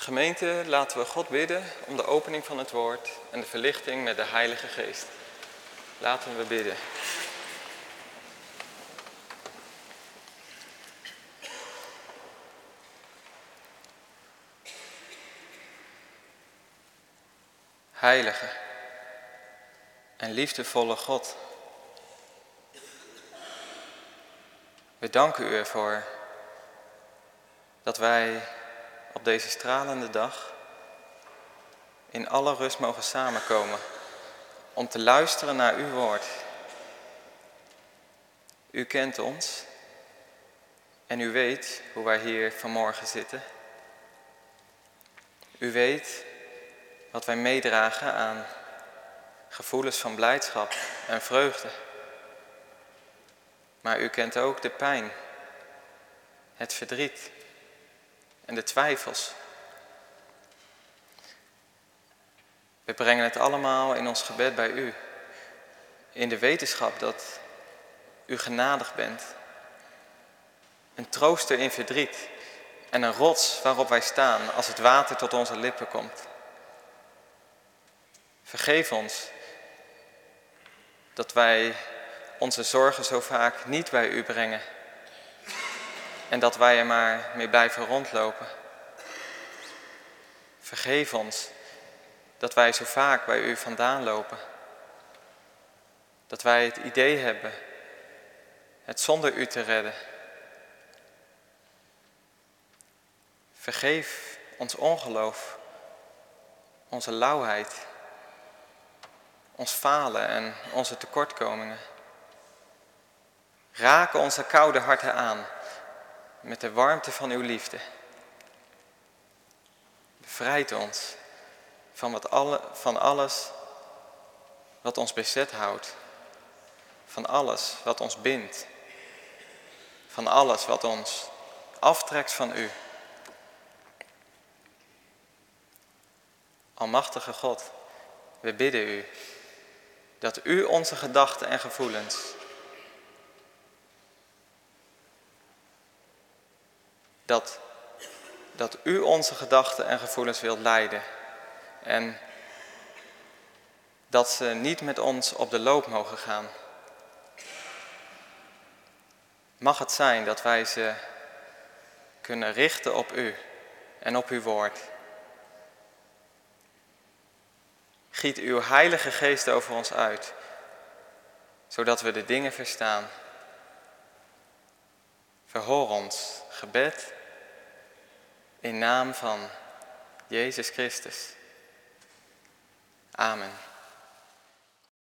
Gemeente laten we God bidden om de opening van het woord en de verlichting met de Heilige Geest. Laten we bidden. Heilige en liefdevolle God. We danken u ervoor dat wij op deze stralende dag in alle rust mogen samenkomen om te luisteren naar uw woord. U kent ons en u weet hoe wij hier vanmorgen zitten. U weet wat wij meedragen aan gevoelens van blijdschap en vreugde. Maar u kent ook de pijn, het verdriet en de twijfels. We brengen het allemaal in ons gebed bij u, in de wetenschap dat u genadig bent. Een trooster in verdriet en een rots waarop wij staan als het water tot onze lippen komt. Vergeef ons dat wij onze zorgen zo vaak niet bij u brengen en dat wij er maar mee blijven rondlopen. Vergeef ons dat wij zo vaak bij u vandaan lopen. Dat wij het idee hebben het zonder u te redden. Vergeef ons ongeloof, onze lauwheid ons falen en onze tekortkomingen. Raak onze koude harten aan met de warmte van uw liefde. Bevrijd ons van, wat alle, van alles wat ons bezet houdt. Van alles wat ons bindt. Van alles wat ons aftrekt van u. Almachtige God, we bidden u dat u onze gedachten en gevoelens dat, dat u onze gedachten en gevoelens wilt leiden en dat ze niet met ons op de loop mogen gaan. Mag het zijn dat wij ze kunnen richten op u en op uw woord. Giet uw heilige geest over ons uit, zodat we de dingen verstaan. Verhoor ons gebed in naam van Jezus Christus. Amen.